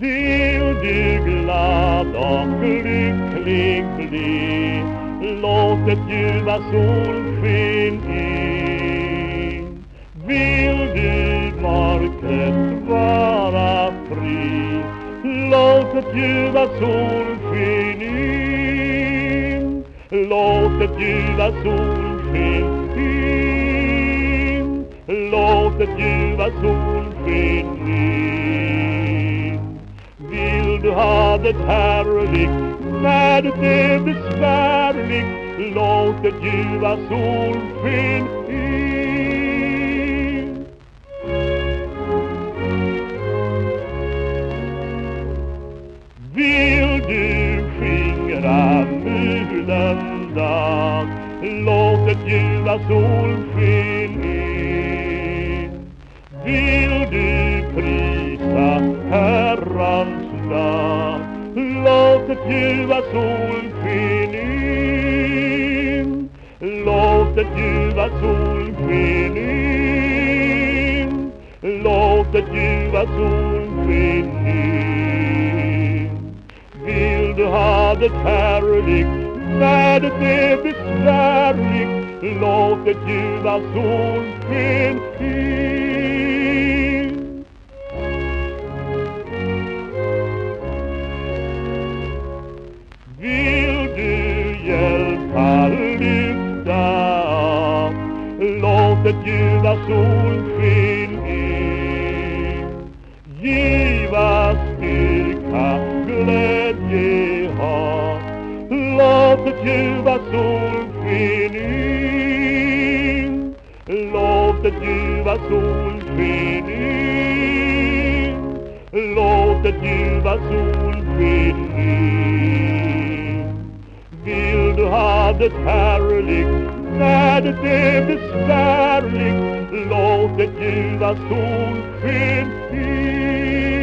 Vill du glad och lycklig bli? Låt ett ljuva solsken in. Vill du mörkret vara fri? Låt ett ljuva solsken in. Låt ett ljuva solsken in. Låt ett ljuva solsken in. Vill du ha det härligt när det är besvärligt Låt det ljuva solsken in. Vill du skingra mulen dag Låt det ljuva solsken in. Vill du prisa Låt det ljuva solsken in. Låt det ljuva solsken in. Låt det ljuva solsken in. Vill du ha det härligt när det är besvärligt Låt det ljuva solsken in. Vill du hjälpa lyfta av? Låt ett ljuva solsken in Giva styrka, glädje ha Låt ett ljuva solsken in Låt ett ljuva solsken in Låt ett ljuva solsken in vill du ha det härligt när det är besvärligt Låt det ljuva solsken in